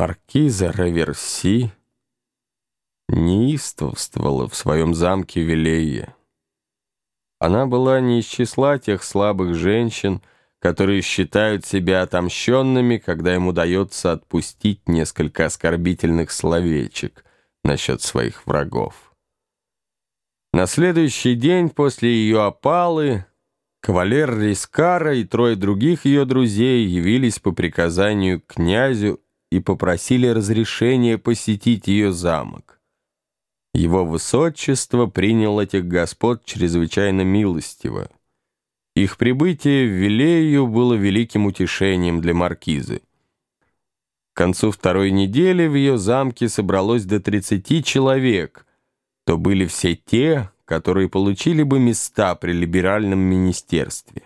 Маркиза Раверси неистовствовала в своем замке Вилее. Она была не из числа тех слабых женщин, которые считают себя отомщенными, когда им удается отпустить несколько оскорбительных словечек насчет своих врагов. На следующий день после ее опалы кавалер Рискара и трое других ее друзей явились по приказанию князю и попросили разрешения посетить ее замок. Его высочество принял этих господ чрезвычайно милостиво. Их прибытие в Вилею было великим утешением для маркизы. К концу второй недели в ее замке собралось до 30 человек, то были все те, которые получили бы места при либеральном министерстве.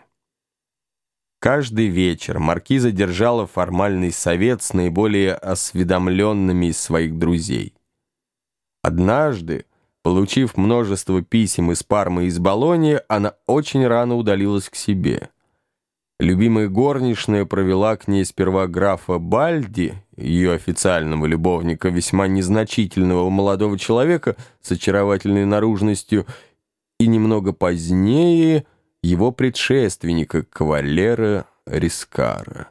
Каждый вечер маркиза держала формальный совет с наиболее осведомленными из своих друзей. Однажды, получив множество писем из Пармы и из Болоньи, она очень рано удалилась к себе. Любимая горничная провела к ней сперва графа Бальди, ее официального любовника, весьма незначительного молодого человека с очаровательной наружностью, и немного позднее его предшественника, кавалера Рискара.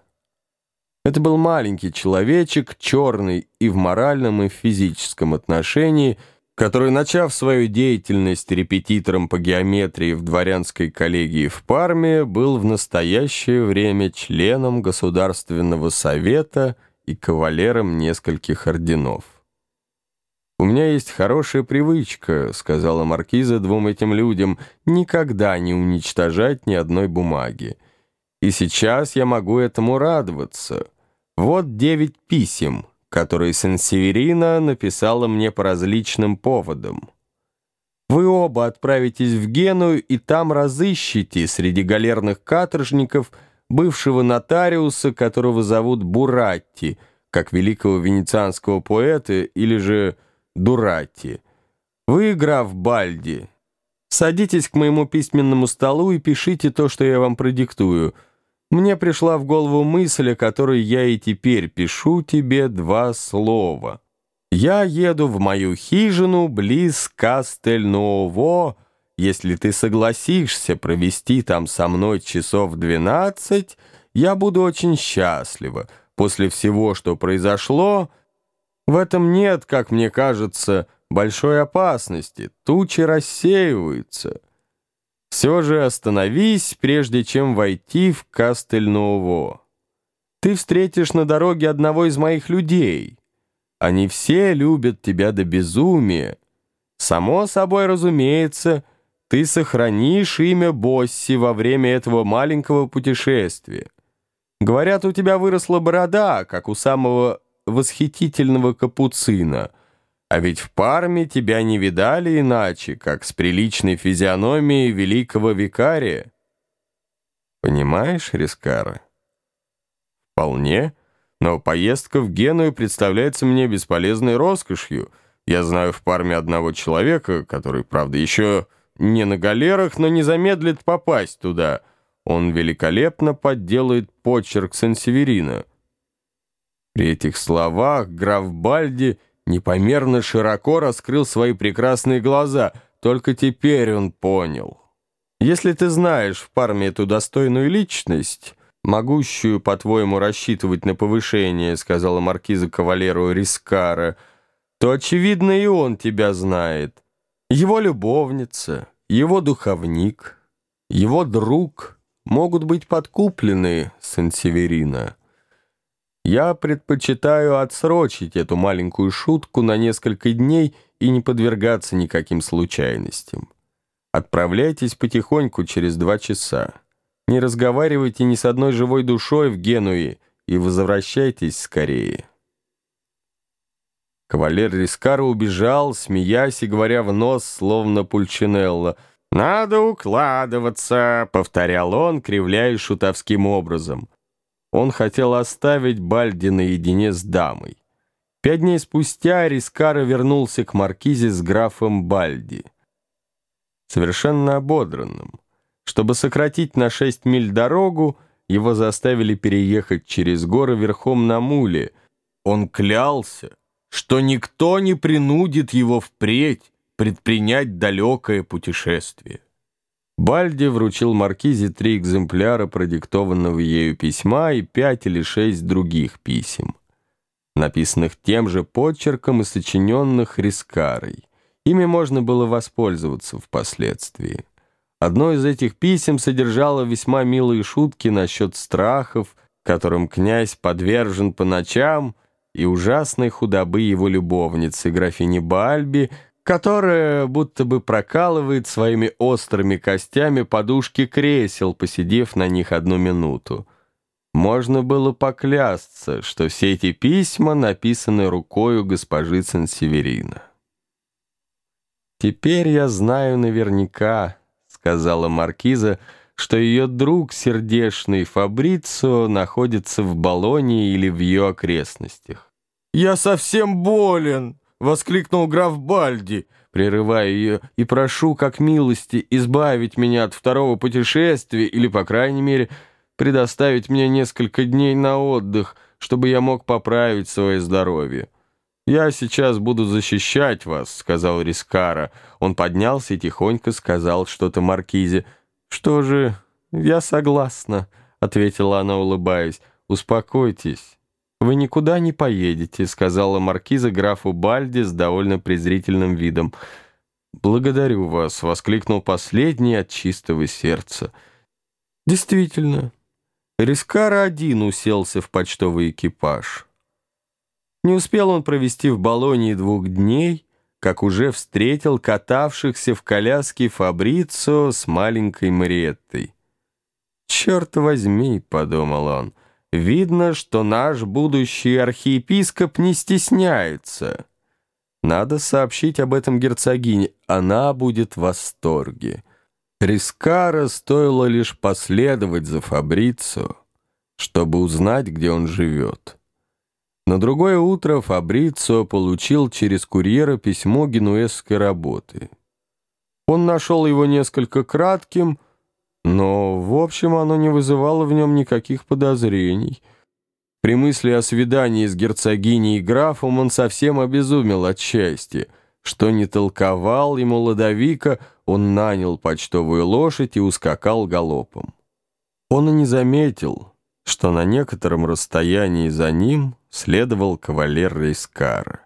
Это был маленький человечек, черный и в моральном, и в физическом отношении, который, начав свою деятельность репетитором по геометрии в дворянской коллегии в Парме, был в настоящее время членом Государственного совета и кавалером нескольких орденов. «У меня есть хорошая привычка», — сказала маркиза двум этим людям, «никогда не уничтожать ни одной бумаги. И сейчас я могу этому радоваться». Вот девять писем, которые Сен-Северина написала мне по различным поводам. Вы оба отправитесь в Геную и там разыщите среди галерных каторжников бывшего нотариуса, которого зовут Буратти, как великого венецианского поэта, или же Дуратти. Вы, граф Бальди, садитесь к моему письменному столу и пишите то, что я вам продиктую — мне пришла в голову мысль, о которой я и теперь пишу тебе два слова. Я еду в мою хижину близ Кастельново. Если ты согласишься провести там со мной часов двенадцать, я буду очень счастлива. После всего, что произошло, в этом нет, как мне кажется, большой опасности. Тучи рассеиваются». Все же остановись, прежде чем войти в Кастельново. Ты встретишь на дороге одного из моих людей. Они все любят тебя до безумия. Само собой разумеется, ты сохранишь имя Босси во время этого маленького путешествия. Говорят, у тебя выросла борода, как у самого восхитительного капуцина — а ведь в Парме тебя не видали иначе, как с приличной физиономией великого викария. Понимаешь, Рискара? Вполне, но поездка в Геную представляется мне бесполезной роскошью. Я знаю в Парме одного человека, который, правда, еще не на галерах, но не замедлит попасть туда. Он великолепно подделает почерк Сен-Северина. При этих словах граф Бальди — непомерно широко раскрыл свои прекрасные глаза. Только теперь он понял. Если ты знаешь в Парме эту достойную личность, могущую, по-твоему, рассчитывать на повышение, сказала маркиза кавалеру Рискара, то, очевидно, и он тебя знает. Его любовница, его духовник, его друг могут быть подкуплены, Сен-Северина. Я предпочитаю отсрочить эту маленькую шутку на несколько дней и не подвергаться никаким случайностям. Отправляйтесь потихоньку через два часа. Не разговаривайте ни с одной живой душой в Генуе и возвращайтесь скорее. Кавалер Рискаро убежал, смеясь и говоря в нос, словно Пульчинелло. «Надо укладываться», — повторял он, кривляя шутовским образом. Он хотел оставить Бальди наедине с дамой. Пять дней спустя Рискара вернулся к маркизе с графом Бальди. Совершенно ободранным. Чтобы сократить на шесть миль дорогу, его заставили переехать через горы верхом на муле, он клялся, что никто не принудит его впредь предпринять далекое путешествие. Бальди вручил Маркизе три экземпляра продиктованного ею письма и пять или шесть других писем, написанных тем же почерком и сочиненных Рискарой. Ими можно было воспользоваться впоследствии. Одно из этих писем содержало весьма милые шутки насчет страхов, которым князь подвержен по ночам, и ужасной худобы его любовницы, графини Бальби, которая будто бы прокалывает своими острыми костями подушки кресел, посидев на них одну минуту. Можно было поклясться, что все эти письма написаны рукою госпожи Сен-Северина. «Теперь я знаю наверняка», сказала маркиза, что ее друг сердечный Фабрицио находится в Болонии или в ее окрестностях. «Я совсем болен!» — воскликнул граф Бальди, прерывая ее, «и прошу, как милости, избавить меня от второго путешествия или, по крайней мере, предоставить мне несколько дней на отдых, чтобы я мог поправить свое здоровье». «Я сейчас буду защищать вас», — сказал Рискара. Он поднялся и тихонько сказал что-то Маркизе. «Что же, я согласна», — ответила она, улыбаясь. «Успокойтесь. Вы никуда не поедете», — сказала Маркиза графу Бальди с довольно презрительным видом. «Благодарю вас», — воскликнул последний от чистого сердца. «Действительно, Рискара один уселся в почтовый экипаж». Не успел он провести в Болонии двух дней, как уже встретил катавшихся в коляске Фабрицо с маленькой Мариеттой. «Черт возьми», — подумал он, — «видно, что наш будущий архиепископ не стесняется. Надо сообщить об этом герцогине, она будет в восторге». Рискара стоило лишь последовать за Фабрицо, чтобы узнать, где он живет. На другое утро Фабрицио получил через курьера письмо генуэзской работы. Он нашел его несколько кратким, но, в общем, оно не вызывало в нем никаких подозрений. При мысли о свидании с герцогиней и графом он совсем обезумел от счастья. Что не толковал ему Ладовика, он нанял почтовую лошадь и ускакал галопом. Он и не заметил, что на некотором расстоянии за ним следовал кавалер Рейскар,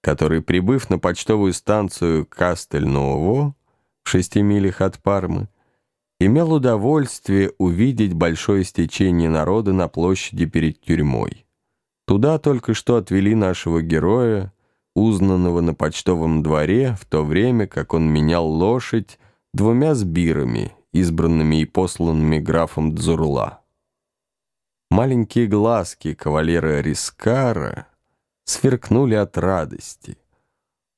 который, прибыв на почтовую станцию Кастель-Ново в шести милях от Пармы, имел удовольствие увидеть большое стечение народа на площади перед тюрьмой. Туда только что отвели нашего героя, узнанного на почтовом дворе, в то время как он менял лошадь двумя сбирами, избранными и посланными графом Дзурла. Маленькие глазки кавалера Рискара сверкнули от радости.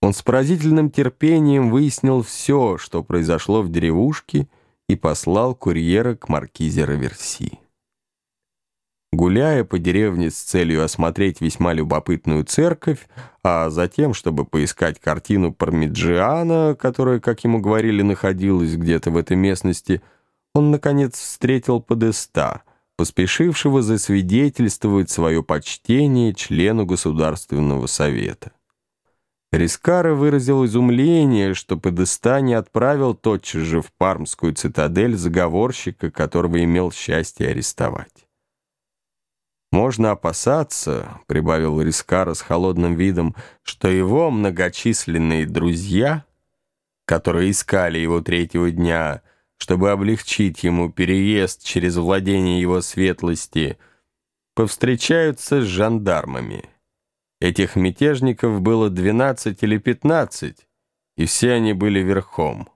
Он с поразительным терпением выяснил все, что произошло в деревушке, и послал курьера к маркизе Раверси. Гуляя по деревне с целью осмотреть весьма любопытную церковь, а затем, чтобы поискать картину Пармиджиана, которая, как ему говорили, находилась где-то в этой местности, он, наконец, встретил Подеста — поспешившего засвидетельствовать свое почтение члену Государственного Совета. Рискара выразил изумление, что Подеста не отправил тотчас же в Пармскую цитадель заговорщика, которого имел счастье арестовать. «Можно опасаться», — прибавил Рискара с холодным видом, «что его многочисленные друзья, которые искали его третьего дня, — чтобы облегчить ему переезд через владение его светлости, повстречаются с жандармами. Этих мятежников было 12 или 15, и все они были верхом.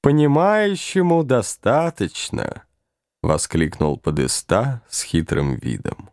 «Понимающему достаточно», — воскликнул Подеста с хитрым видом.